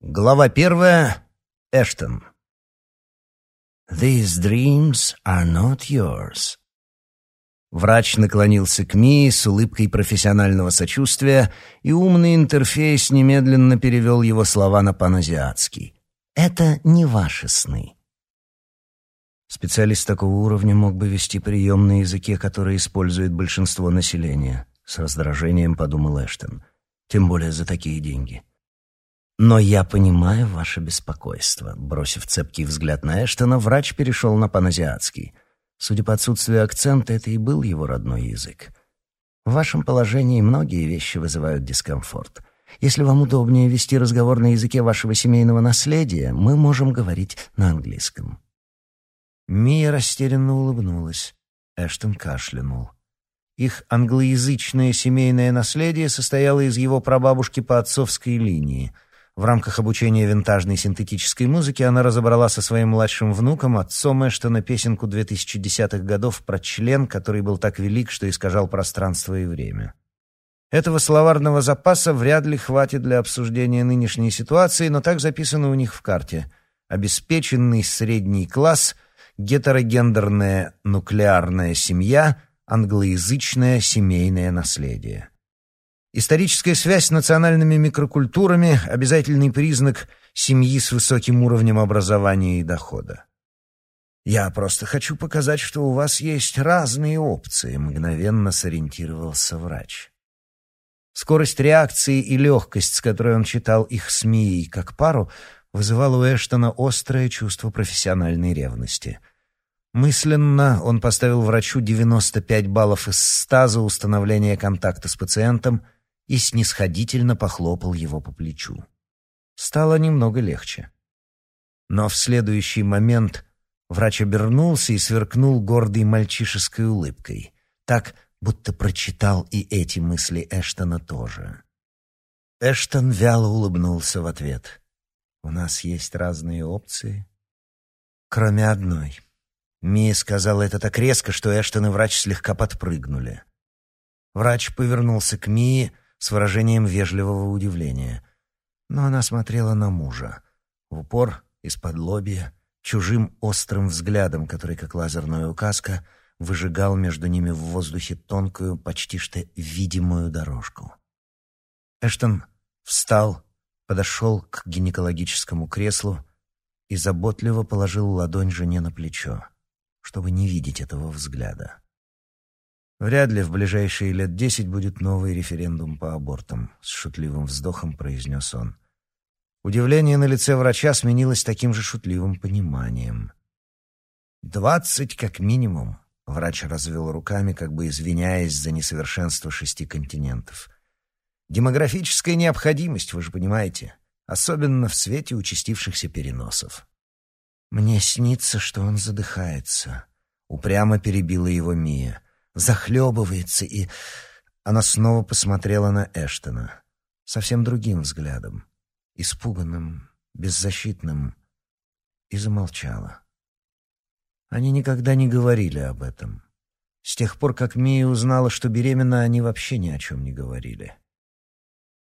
Глава первая. Эштон. «These dreams are not yours». Врач наклонился к Мии с улыбкой профессионального сочувствия, и умный интерфейс немедленно перевел его слова на паназиатский. «Это не ваши сны». Специалист такого уровня мог бы вести прием на языке, который использует большинство населения, с раздражением подумал Эштон. Тем более за такие деньги. «Но я понимаю ваше беспокойство». Бросив цепкий взгляд на Эштона, врач перешел на паназиатский. Судя по отсутствию акцента, это и был его родной язык. В вашем положении многие вещи вызывают дискомфорт. Если вам удобнее вести разговор на языке вашего семейного наследия, мы можем говорить на английском». Мия растерянно улыбнулась. Эштон кашлянул. Их англоязычное семейное наследие состояло из его прабабушки по отцовской линии — в рамках обучения винтажной синтетической музыки она разобрала со своим младшим внуком, отцом Эштона, песенку 2010-х годов про член, который был так велик, что искажал пространство и время. Этого словарного запаса вряд ли хватит для обсуждения нынешней ситуации, но так записано у них в карте. Обеспеченный средний класс, гетерогендерная нуклеарная семья, англоязычное семейное наследие. Историческая связь с национальными микрокультурами – обязательный признак семьи с высоким уровнем образования и дохода. «Я просто хочу показать, что у вас есть разные опции», — мгновенно сориентировался врач. Скорость реакции и легкость, с которой он читал их с Мией как пару, вызывала у Эштона острое чувство профессиональной ревности. Мысленно он поставил врачу 95 баллов из 100 за установление контакта с пациентом — и снисходительно похлопал его по плечу. Стало немного легче. Но в следующий момент врач обернулся и сверкнул гордой мальчишеской улыбкой, так, будто прочитал и эти мысли Эштона тоже. Эштон вяло улыбнулся в ответ. «У нас есть разные опции, кроме одной». Мия сказала это так резко, что Эштон и врач слегка подпрыгнули. Врач повернулся к Мии, с выражением вежливого удивления. Но она смотрела на мужа, в упор, из-под лобья, чужим острым взглядом, который, как лазерная указка, выжигал между ними в воздухе тонкую, почти что видимую дорожку. Эштон встал, подошел к гинекологическому креслу и заботливо положил ладонь жене на плечо, чтобы не видеть этого взгляда. Вряд ли в ближайшие лет десять будет новый референдум по абортам, с шутливым вздохом произнес он. Удивление на лице врача сменилось таким же шутливым пониманием. «Двадцать как минимум», — врач развел руками, как бы извиняясь за несовершенство шести континентов. «Демографическая необходимость, вы же понимаете, особенно в свете участившихся переносов». «Мне снится, что он задыхается», — упрямо перебила его Мия захлебывается и... Она снова посмотрела на Эштона. Совсем другим взглядом. Испуганным, беззащитным. И замолчала. Они никогда не говорили об этом. С тех пор, как Мия узнала, что беременна, они вообще ни о чем не говорили.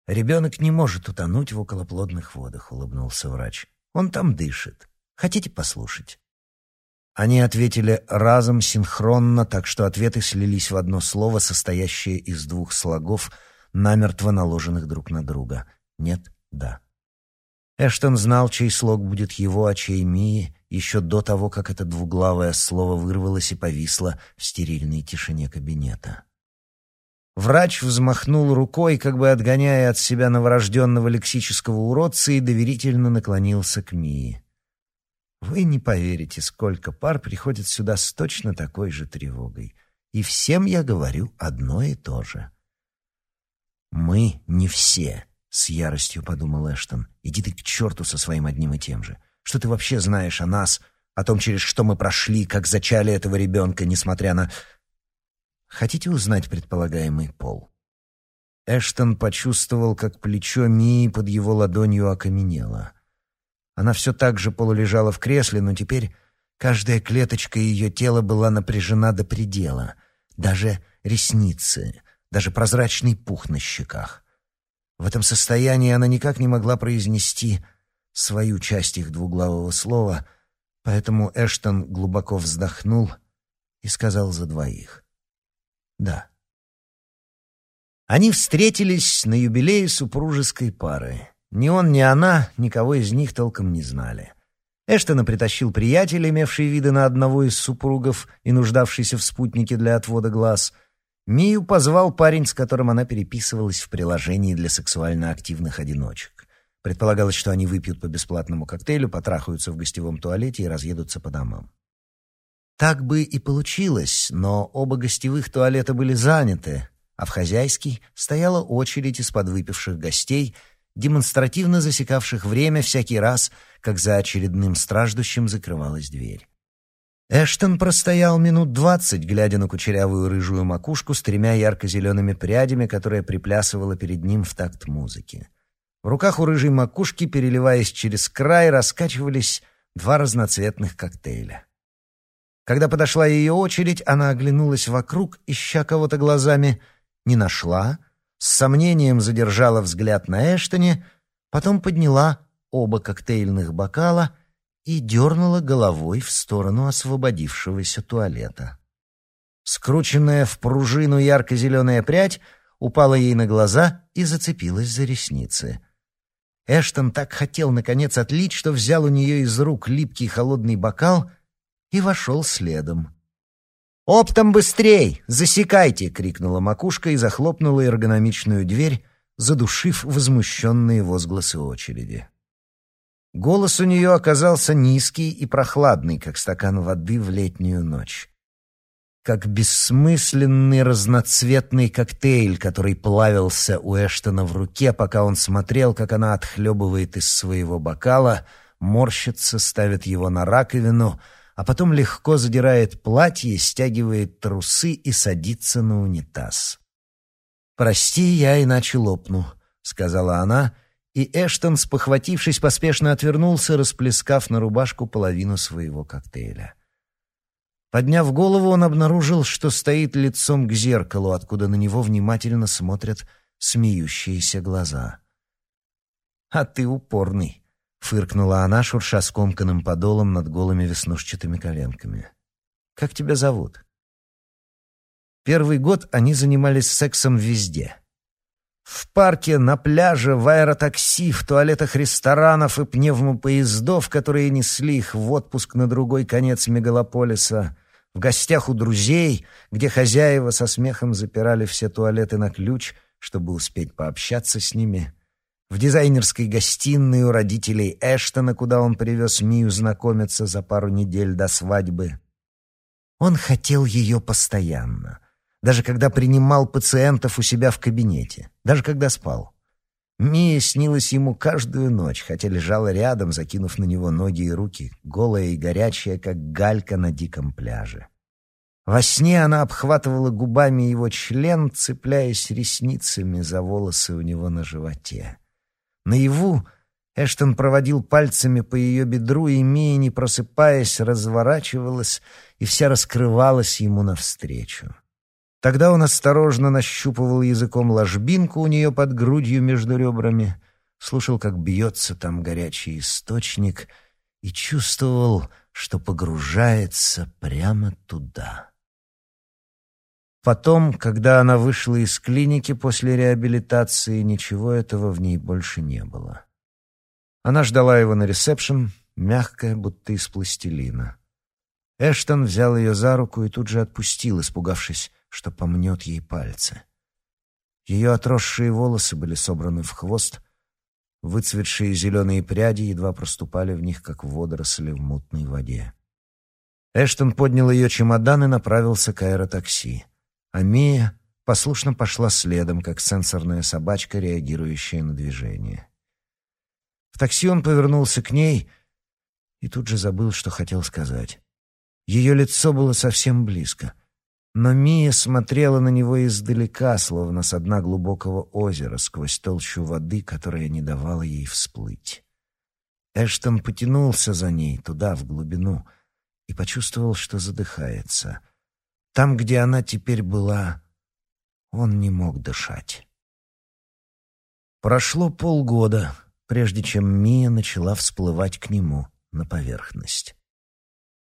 «Ребенок не может утонуть в околоплодных водах», — улыбнулся врач. «Он там дышит. Хотите послушать?» Они ответили разом, синхронно, так что ответы слились в одно слово, состоящее из двух слогов, намертво наложенных друг на друга. «Нет», «да». Эштон знал, чей слог будет его, а чей Мии, еще до того, как это двуглавое слово вырвалось и повисло в стерильной тишине кабинета. Врач взмахнул рукой, как бы отгоняя от себя новорожденного лексического уродца, и доверительно наклонился к Мии. Вы не поверите, сколько пар приходит сюда с точно такой же тревогой. И всем я говорю одно и то же. «Мы не все», — с яростью подумал Эштон. «Иди ты к черту со своим одним и тем же. Что ты вообще знаешь о нас, о том, через что мы прошли, как зачали этого ребенка, несмотря на...» «Хотите узнать предполагаемый пол?» Эштон почувствовал, как плечо Мии под его ладонью окаменело. Она все так же полулежала в кресле, но теперь каждая клеточка ее тела была напряжена до предела. Даже ресницы, даже прозрачный пух на щеках. В этом состоянии она никак не могла произнести свою часть их двуглавого слова, поэтому Эштон глубоко вздохнул и сказал за двоих. «Да». Они встретились на юбилее супружеской пары. Ни он, ни она никого из них толком не знали. Эштона притащил приятель, имевший виды на одного из супругов и нуждавшийся в спутнике для отвода глаз. Мию позвал парень, с которым она переписывалась в приложении для сексуально активных одиночек. Предполагалось, что они выпьют по бесплатному коктейлю, потрахаются в гостевом туалете и разъедутся по домам. Так бы и получилось, но оба гостевых туалета были заняты, а в хозяйский стояла очередь из подвыпивших гостей, демонстративно засекавших время всякий раз, как за очередным страждущим закрывалась дверь. Эштон простоял минут двадцать, глядя на кучерявую рыжую макушку с тремя ярко-зелеными прядями, которая приплясывала перед ним в такт музыки. В руках у рыжей макушки, переливаясь через край, раскачивались два разноцветных коктейля. Когда подошла ее очередь, она оглянулась вокруг, ища кого-то глазами, не нашла, с сомнением задержала взгляд на Эштоне, потом подняла оба коктейльных бокала и дернула головой в сторону освободившегося туалета. Скрученная в пружину ярко-зеленая прядь упала ей на глаза и зацепилась за ресницы. Эштон так хотел, наконец, отлить, что взял у нее из рук липкий холодный бокал и вошел следом. «Оптом быстрей! Засекайте!» — крикнула макушка и захлопнула эргономичную дверь, задушив возмущенные возгласы очереди. Голос у нее оказался низкий и прохладный, как стакан воды в летнюю ночь. Как бессмысленный разноцветный коктейль, который плавился у Эштона в руке, пока он смотрел, как она отхлебывает из своего бокала, морщится, ставит его на раковину — а потом легко задирает платье, стягивает трусы и садится на унитаз. «Прости, я иначе лопну», — сказала она, и Эштон, спохватившись, поспешно отвернулся, расплескав на рубашку половину своего коктейля. Подняв голову, он обнаружил, что стоит лицом к зеркалу, откуда на него внимательно смотрят смеющиеся глаза. «А ты упорный», Фыркнула она, шурша скомканным подолом над голыми веснушчатыми коленками. «Как тебя зовут?» Первый год они занимались сексом везде. В парке, на пляже, в аэротакси, в туалетах ресторанов и пневмопоездов, которые несли их в отпуск на другой конец мегалополиса, в гостях у друзей, где хозяева со смехом запирали все туалеты на ключ, чтобы успеть пообщаться с ними — в дизайнерской гостиной у родителей Эштона, куда он привез Мию знакомиться за пару недель до свадьбы. Он хотел ее постоянно, даже когда принимал пациентов у себя в кабинете, даже когда спал. Мия снилась ему каждую ночь, хотя лежала рядом, закинув на него ноги и руки, голая и горячая, как галька на диком пляже. Во сне она обхватывала губами его член, цепляясь ресницами за волосы у него на животе. Наяву Эштон проводил пальцами по ее бедру, и Мия, не просыпаясь, разворачивалась и вся раскрывалась ему навстречу. Тогда он осторожно нащупывал языком ложбинку у нее под грудью между ребрами, слушал, как бьется там горячий источник, и чувствовал, что погружается прямо туда. Потом, когда она вышла из клиники после реабилитации, ничего этого в ней больше не было. Она ждала его на ресепшн, мягкая, будто из пластилина. Эштон взял ее за руку и тут же отпустил, испугавшись, что помнет ей пальцы. Ее отросшие волосы были собраны в хвост, выцветшие зеленые пряди едва проступали в них, как водоросли в мутной воде. Эштон поднял ее чемодан и направился к аэротакси а Мия послушно пошла следом, как сенсорная собачка, реагирующая на движение. В такси он повернулся к ней и тут же забыл, что хотел сказать. Ее лицо было совсем близко, но Мия смотрела на него издалека, словно с дна глубокого озера, сквозь толщу воды, которая не давала ей всплыть. Эштон потянулся за ней туда, в глубину, и почувствовал, что задыхается — там, где она теперь была, он не мог дышать. Прошло полгода, прежде чем Мия начала всплывать к нему на поверхность.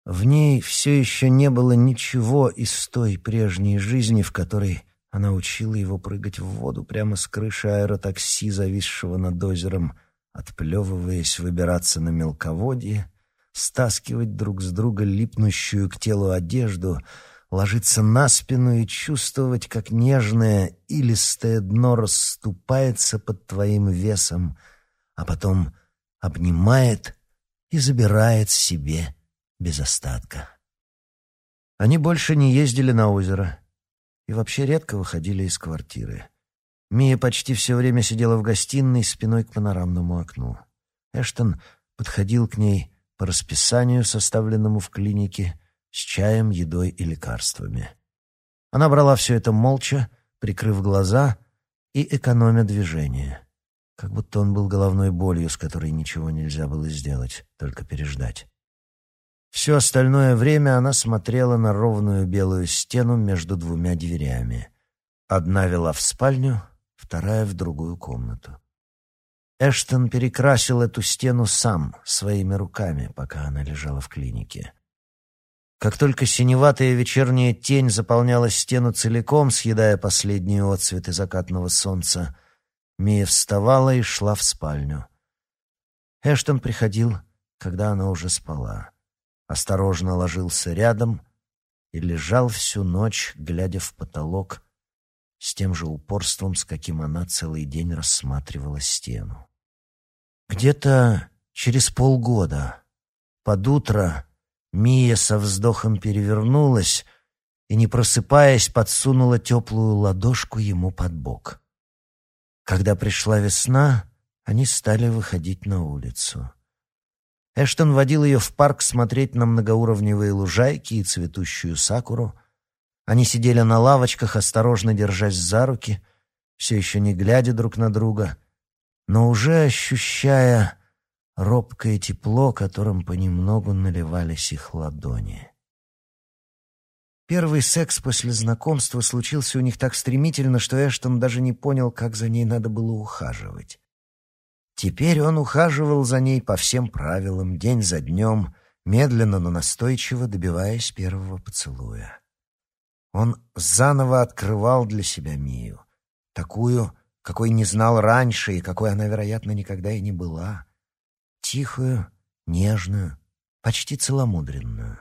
В ней все еще не было ничего из той прежней жизни, в которой она учила его прыгать в воду прямо с крыши аэротакси, зависшего над озером, отплевываясь, выбираться на мелководье, стаскивать друг с друга липнущую к телу одежду, ложиться на спину и чувствовать, как нежное и листое дно расступается под твоим весом, а потом обнимает и забирает себе без остатка. Они больше не ездили на озеро и вообще редко выходили из квартиры. Мия почти все время сидела в гостиной спиной к панорамному окну. Эштон подходил к ней по расписанию, составленному в клинике, с чаем, едой и лекарствами. Она брала все это молча, прикрыв глаза и экономя движение, как будто он был головной болью, с которой ничего нельзя было сделать, только переждать. Все остальное время она смотрела на ровную белую стену между двумя дверями. Одна вела в спальню, вторая — в другую комнату. Эштон перекрасил эту стену сам, своими руками, пока она лежала в клинике. Как только синеватая вечерняя тень заполняла стену целиком, съедая последние отцветы закатного солнца, Мия вставала и шла в спальню. Эштон приходил, когда она уже спала осторожно ложился рядом и лежал всю ночь, глядя в потолок, с тем же упорством, с каким она целый день рассматривала стену. Где-то через полгода, под утро, Мия со вздохом перевернулась и, не просыпаясь, подсунула теплую ладошку ему под бок. Когда пришла весна, они стали выходить на улицу. Эштон водил ее в парк смотреть на многоуровневые лужайки и цветущую сакуру. Они сидели на лавочках, осторожно держась за руки, все еще не глядя друг на друга, но уже ощущая робкое тепло, которым понемногу наливались их ладони. Первый секс после знакомства случился у них так стремительно, что Эштон даже не понял, как за ней надо было ухаживать. Теперь он ухаживал за ней по всем правилам, день за днем, медленно, но настойчиво добиваясь первого поцелуя. Он заново открывал для себя Мию, такую, какой не знал раньше и какой она, вероятно, никогда и не была. Тихую, нежную, почти целомудренную.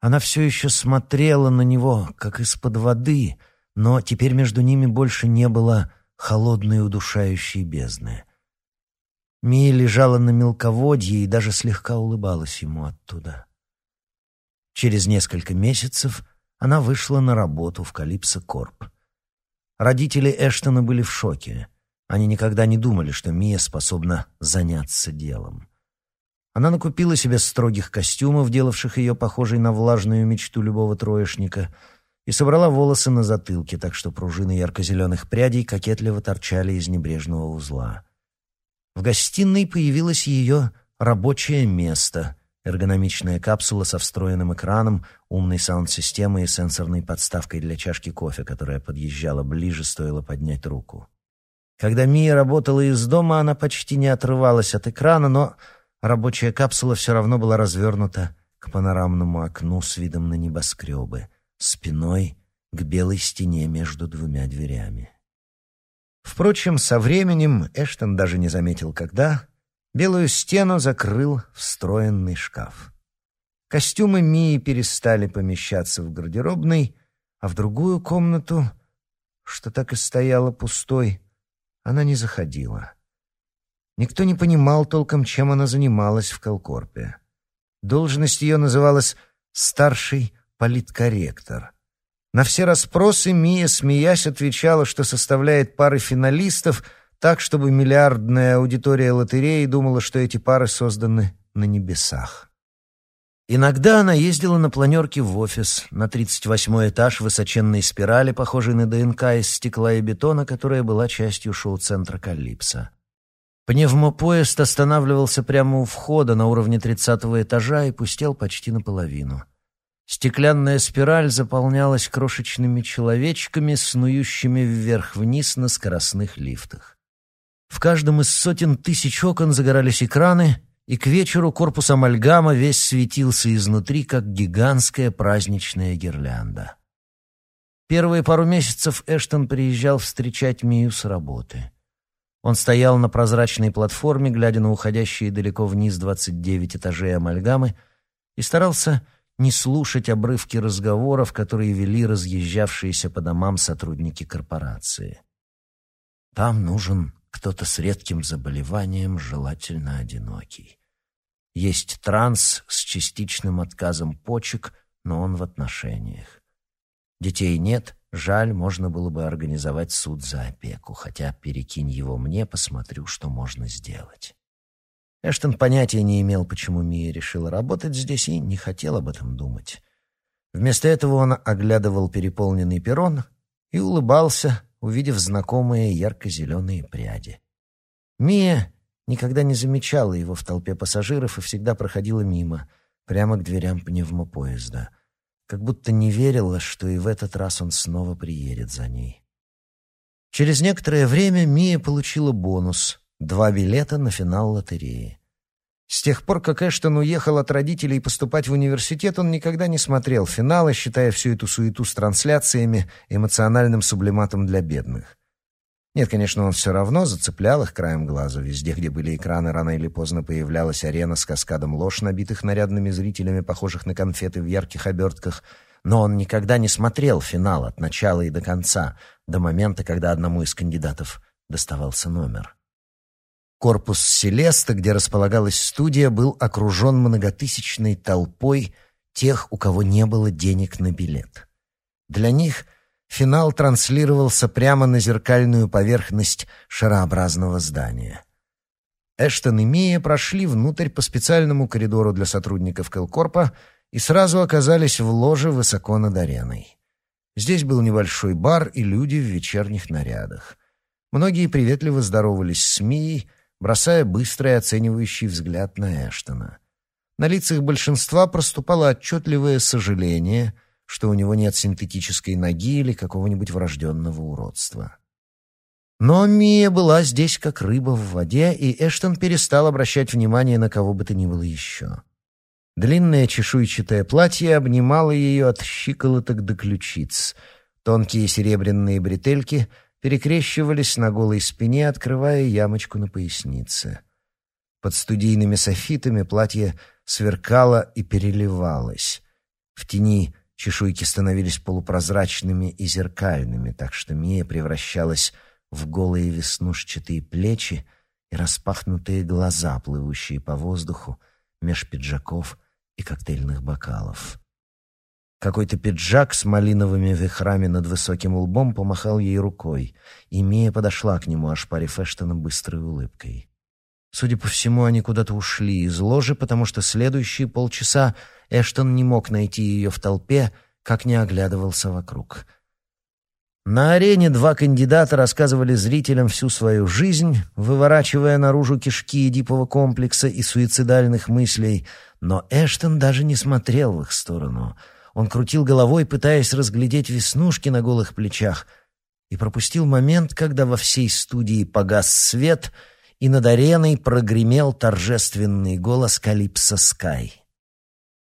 Она все еще смотрела на него, как из-под воды, но теперь между ними больше не было холодной удушающей бездны — Мия лежала на мелководье и даже слегка улыбалась ему оттуда. Через несколько месяцев она вышла на работу в Калипсо Корп. Родители Эштона были в шоке. Они никогда не думали, что Мия способна заняться делом. Она накупила себе строгих костюмов, делавших ее похожей на влажную мечту любого троечника, и собрала волосы на затылке, так что пружины ярко-зеленых прядей кокетливо торчали из небрежного узла. В гостиной появилось ее рабочее место, эргономичная капсула со встроенным экраном, умной саунд-системой и сенсорной подставкой для чашки кофе, которая подъезжала ближе, стоило поднять руку. Когда Мия работала из дома, она почти не отрывалась от экрана, но рабочая капсула все равно была развернута к панорамному окну с видом на небоскребы, спиной к белой стене между двумя дверями. Впрочем, со временем Эштон даже не заметил, когда белую стену закрыл встроенный шкаф. Костюмы Мии перестали помещаться в гардеробной, а в другую комнату, что так и стояла пустой, она не заходила. Никто не понимал толком, чем она занималась в Колкорпе. Должность ее называлась «старший политкорректор», на все расспросы Мия, смеясь, отвечала, что составляет пары финалистов так, чтобы миллиардная аудитория лотереи думала, что эти пары созданы на небесах. Иногда она ездила на планерке в офис, на 38-й этаж высоченной спирали, похожей на ДНК из стекла и бетона, которая была частью шоу-центра «Калипсо». Пневмопоезд останавливался прямо у входа на уровне 30-го этажа и пустел почти наполовину. Стеклянная спираль заполнялась крошечными человечками, снующими вверх-вниз на скоростных лифтах. В каждом из сотен тысяч окон загорались экраны, и к вечеру корпус амальгама весь светился изнутри, как гигантская праздничная гирлянда. Первые пару месяцев Эштон приезжал встречать Мию с работы. Он стоял на прозрачной платформе, глядя на уходящие далеко вниз 29 этажей амальгамы, и старался не слушать обрывки разговоров, которые вели разъезжавшиеся по домам сотрудники корпорации. Там нужен кто-то с редким заболеванием, желательно одинокий. Есть транс с частичным отказом почек, но он в отношениях. Детей нет, жаль, можно было бы организовать суд за опеку, хотя перекинь его мне, посмотрю, что можно сделать. Эштон понятия не имел, почему Мия решила работать здесь и не хотел об этом думать. Вместо этого он оглядывал переполненный перрон и улыбался, увидев знакомые ярко-зеленые пряди. Мия никогда не замечала его в толпе пассажиров и всегда проходила мимо, прямо к дверям пневмопоезда, как будто не верила, что и в этот раз он снова приедет за ней. Через некоторое время Мия получила бонус — два билета на финал лотереи. С тех пор, как Эштон уехал от родителей поступать в университет, он никогда не смотрел финалы, считая всю эту суету с трансляциями эмоциональным сублиматом для бедных. Нет, конечно, он все равно зацеплял их краем глаза. Везде, где были экраны, рано или поздно появлялась арена с каскадом лож, набитых нарядными зрителями, похожих на конфеты в ярких обертках. Но он никогда не смотрел финал от начала и до конца, до момента, когда одному из кандидатов доставался номер. Корпус Селеста, где располагалась студия, был окружен многотысячной толпой тех, у кого не было денег на билет. Для них финал транслировался прямо на зеркальную поверхность шарообразного здания. Эштон и Мия прошли внутрь по специальному коридору для сотрудников Келкорпа и сразу оказались в ложе высоко над ареной. Здесь был небольшой бар и люди в вечерних нарядах. Многие приветливо здоровались с Мией, бросая быстрый оценивающий взгляд на Эштона. На лицах большинства проступало отчетливое сожаление, что у него нет синтетической ноги или какого-нибудь врожденного уродства. Но Мия была здесь как рыба в воде, и Эштон перестал обращать внимание на кого бы то ни было еще. Длинное чешуйчатое платье обнимало ее от щиколоток до ключиц. Тонкие серебряные бретельки — перекрещивались на голой спине, открывая ямочку на пояснице. Под студийными софитами платье сверкало и переливалось. В тени чешуйки становились полупрозрачными и зеркальными, так что Мия превращалась в голые веснушчатые плечи и распахнутые глаза, плывущие по воздуху меж пиджаков и коктейльных бокалов. Какой-то пиджак с малиновыми вихрами над высоким лбом помахал ей рукой, и Мия подошла к нему, ошпарив Эштона быстрой улыбкой. Судя по всему, они куда-то ушли из ложи, потому что следующие полчаса Эштон не мог найти ее в толпе, как не оглядывался вокруг. На арене два кандидата рассказывали зрителям всю свою жизнь, выворачивая наружу кишки Эдипова комплекса и суицидальных мыслей, но Эштон даже не смотрел в их сторону — он крутил головой, пытаясь разглядеть веснушки на голых плечах, и пропустил момент, когда во всей студии погас свет, и над ареной прогремел торжественный голос Калипсо Скай.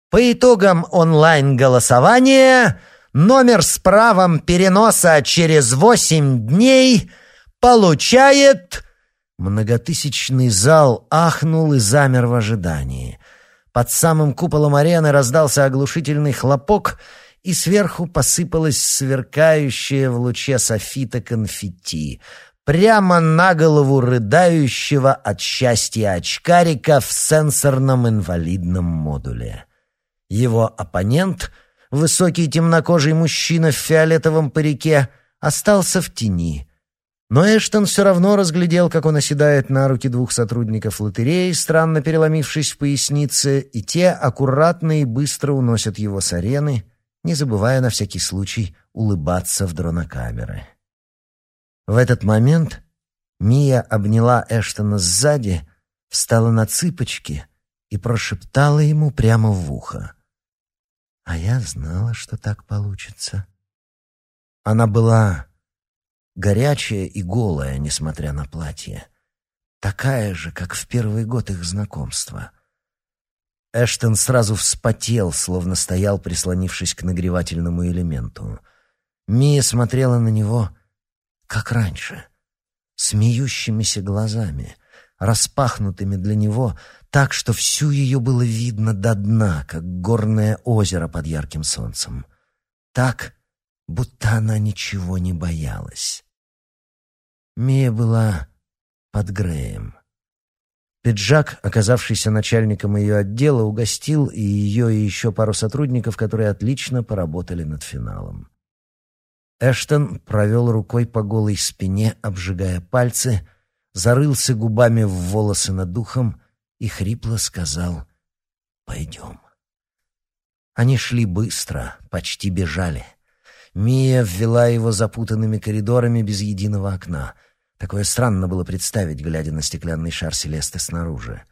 По итогам онлайн-голосования номер с правом переноса через восемь дней получает... Многотысячный зал ахнул и замер в ожидании. Под самым куполом арены раздался оглушительный хлопок, и сверху посыпалось сверкающее в луче софита конфетти, прямо на голову рыдающего от счастья очкарика в сенсорном инвалидном модуле. Его оппонент, высокий темнокожий мужчина в фиолетовом парике, остался в тени — но Эштон все равно разглядел, как он оседает на руки двух сотрудников лотереи, странно переломившись в пояснице, и те аккуратно и быстро уносят его с арены, не забывая на всякий случай улыбаться в дронокамеры. В этот момент Мия обняла Эштона сзади, встала на цыпочки и прошептала ему прямо в ухо. «А я знала, что так получится». Она была горячая и голая, несмотря на платье. такая же, как в первый год их знакомства. Эштон сразу вспотел, словно стоял, прислонившись к нагревательному элементу. Мия смотрела на него, как раньше, смеющимися глазами, распахнутыми для него так, что всю ее было видно до дна, как горное озеро под ярким солнцем. Так, будто она ничего не боялась. Мия была под Греем. Пиджак, оказавшийся начальником ее отдела, угостил и ее, и еще пару сотрудников, которые отлично поработали над финалом. Эштон провел рукой по голой спине, обжигая пальцы, зарылся губами в волосы над духом и хрипло сказал «Пойдем». Они шли быстро, почти бежали. Мия ввела его запутанными коридорами без единого окна. Такое странно было представить, глядя на стеклянный шар Селесты снаружи.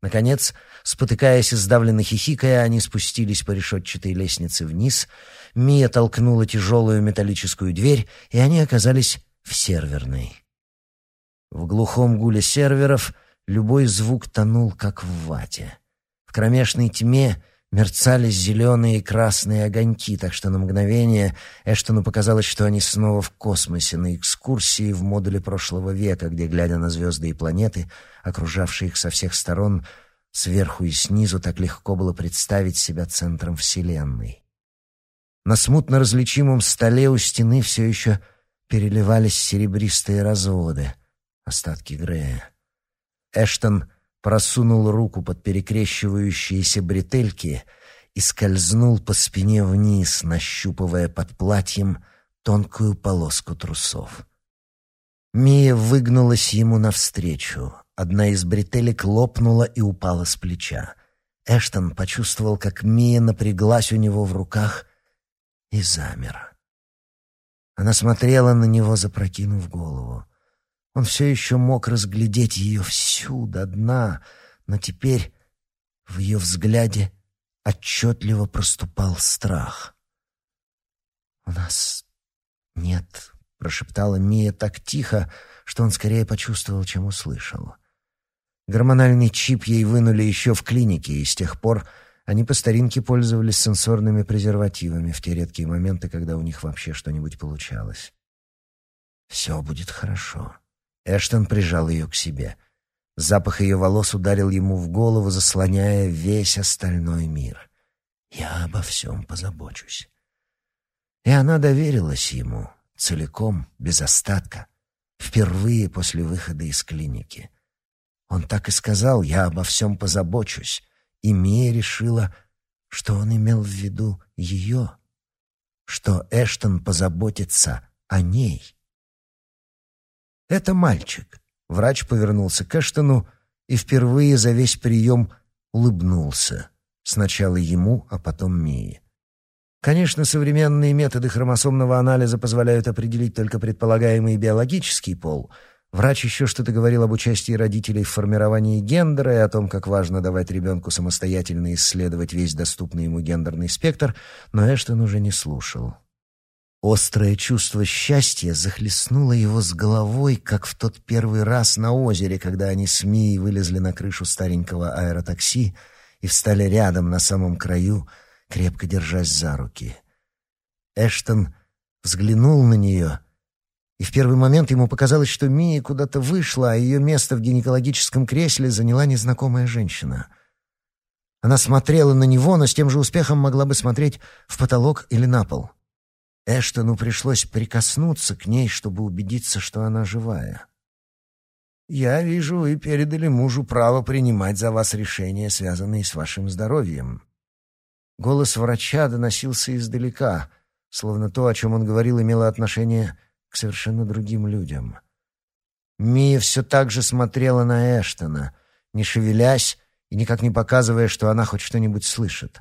Наконец, спотыкаясь и сдавленно хихикая, они спустились по решетчатой лестнице вниз. Мия толкнула тяжелую металлическую дверь, и они оказались в серверной. В глухом гуле серверов любой звук тонул, как в вате. В кромешной тьме мерцали зеленые и красные огоньки, так что на мгновение Эштону показалось, что они снова в космосе, на экскурсии в модуле прошлого века, где, глядя на звезды и планеты, окружавшие их со всех сторон, сверху и снизу, так легко было представить себя центром Вселенной. На смутно различимом столе у стены все еще переливались серебристые разводы, остатки Грея. Эштон просунул руку под перекрещивающиеся бретельки и скользнул по спине вниз, нащупывая под платьем тонкую полоску трусов. Мия выгнулась ему навстречу. Одна из бретелек лопнула и упала с плеча. Эштон почувствовал, как Мия напряглась у него в руках и замер. Она смотрела на него, запрокинув голову. Он все еще мог разглядеть ее всю до дна, но теперь в ее взгляде отчетливо проступал страх. «У нас нет», — прошептала Мия так тихо, что он скорее почувствовал, чем услышал. Гормональный чип ей вынули еще в клинике, и с тех пор они по старинке пользовались сенсорными презервативами в те редкие моменты, когда у них вообще что-нибудь получалось. «Все будет хорошо», Эштон прижал ее к себе. Запах ее волос ударил ему в голову, заслоняя весь остальной мир. «Я обо всем позабочусь». И она доверилась ему, целиком, без остатка, впервые после выхода из клиники. Он так и сказал «я обо всем позабочусь», и Мия решила, что он имел в виду ее, что Эштон позаботится о ней. «Это мальчик». Врач повернулся к Эштону и впервые за весь прием улыбнулся. Сначала ему, а потом Мии. Конечно, современные методы хромосомного анализа позволяют определить только предполагаемый биологический пол. Врач еще что-то говорил об участии родителей в формировании гендера и о том, как важно давать ребенку самостоятельно исследовать весь доступный ему гендерный спектр, но Эштон уже не слушал. Острое чувство счастья захлестнуло его с головой, как в тот первый раз на озере, когда они с Мией вылезли на крышу старенького аэротакси и встали рядом на самом краю, крепко держась за руки. Эштон взглянул на нее, и в первый момент ему показалось, что Мия куда-то вышла, а ее место в гинекологическом кресле заняла незнакомая женщина. Она смотрела на него, но с тем же успехом могла бы смотреть в потолок или на пол. Эштону пришлось прикоснуться к ней, чтобы убедиться, что она живая. «Я вижу, вы передали мужу право принимать за вас решения, связанные с вашим здоровьем». Голос врача доносился издалека, словно то, о чем он говорил, имело отношение к совершенно другим людям. Мия все так же смотрела на Эштона, не шевелясь и никак не показывая, что она хоть что-нибудь слышит.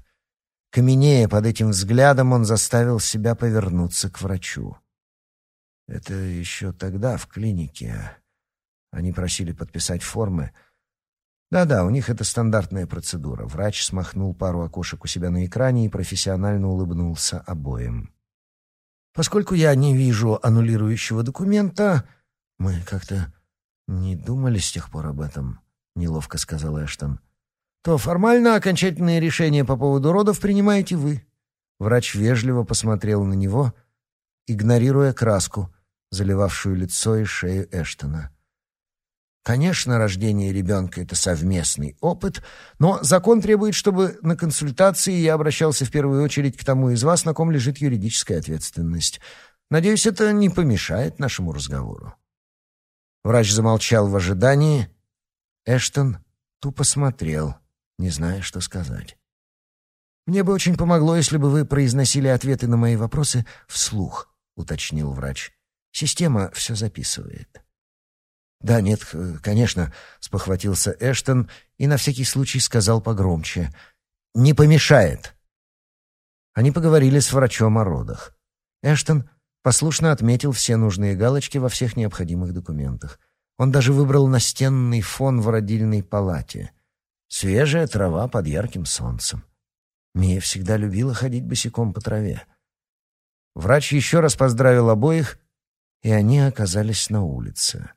Каменея под этим взглядом, он заставил себя повернуться к врачу. Это еще тогда, в клинике. Они просили подписать формы. Да-да, у них это стандартная процедура. Врач смахнул пару окошек у себя на экране и профессионально улыбнулся обоим. Поскольку я не вижу аннулирующего документа, мы как-то «Не думали с тех пор об этом», — неловко сказал Эштон. «То формально окончательное решение по поводу родов принимаете вы». Врач вежливо посмотрел на него, игнорируя краску, заливавшую лицо и шею Эштона. Конечно, рождение ребенка — это совместный опыт, но закон требует, чтобы на консультации я обращался в первую очередь к тому из вас, на ком лежит юридическая ответственность. Надеюсь, это не помешает нашему разговору. Врач замолчал в ожидании. Эштон тупо смотрел, не зная, что сказать. «Мне бы очень помогло, если бы вы произносили ответы на мои вопросы вслух», — уточнил врач. «Система все записывает». «Да, нет, конечно», — спохватился Эштон и на всякий случай сказал погромче. «Не помешает». Они поговорили с врачом о родах. Эштон послушно отметил все нужные галочки во всех необходимых документах. Он даже выбрал настенный фон в родильной палате. Свежая трава под ярким солнцем. Мия всегда любила ходить босиком по траве. Врач еще раз поздравил обоих, и они оказались на улице.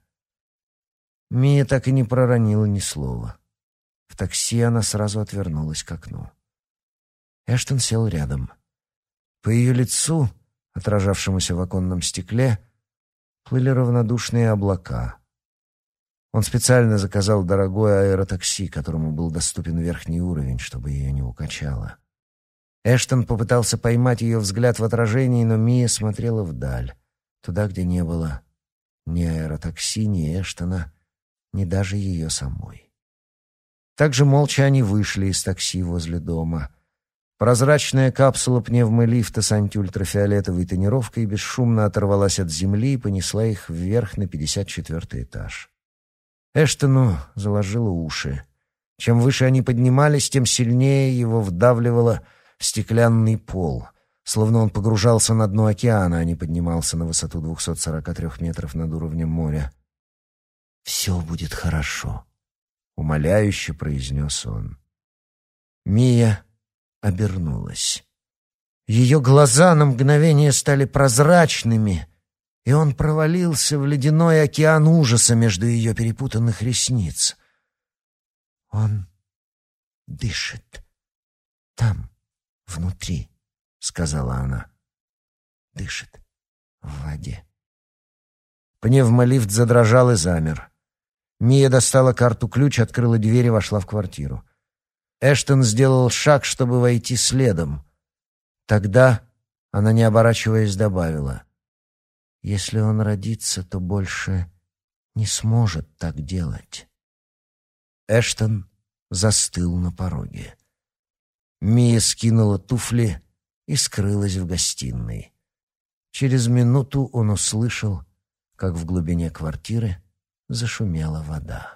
Мия так и не проронила ни слова. В такси она сразу отвернулась к окну. Эштон сел рядом. По ее лицу, отражавшемуся в оконном стекле, плыли равнодушные облака. Он специально заказал дорогое аэротакси, которому был доступен верхний уровень, чтобы ее не укачало. Эштон попытался поймать ее взгляд в отражении, но Мия смотрела вдаль, туда, где не было ни аэротакси, ни Эштона, ни даже ее самой. Также молча они вышли из такси возле дома. Прозрачная капсула пневмолифта с антиультрафиолетовой тонировкой бесшумно оторвалась от земли и понесла их вверх на 54 этаж. Эштону заложило уши. Чем выше они поднимались, тем сильнее его вдавливало в стеклянный пол, словно он погружался на дно океана, а не поднимался на высоту 243 метров над уровнем моря. «Все будет хорошо», — умоляюще произнес он. Мия обернулась. Ее глаза на мгновение стали прозрачными, и он провалился в ледяной океан ужаса между ее перепутанных ресниц. «Он дышит там, внутри», — сказала она. «Дышит в воде». Пневмолифт задрожал и замер. Мия достала карту-ключ, открыла дверь и вошла в квартиру. Эштон сделал шаг, чтобы войти следом. Тогда она, не оборачиваясь, добавила. «Если он родится, то больше не сможет так делать». Эштон застыл на пороге. Мия скинула туфли и скрылась в гостиной. Через минуту он услышал, как в глубине квартиры зашумела вода.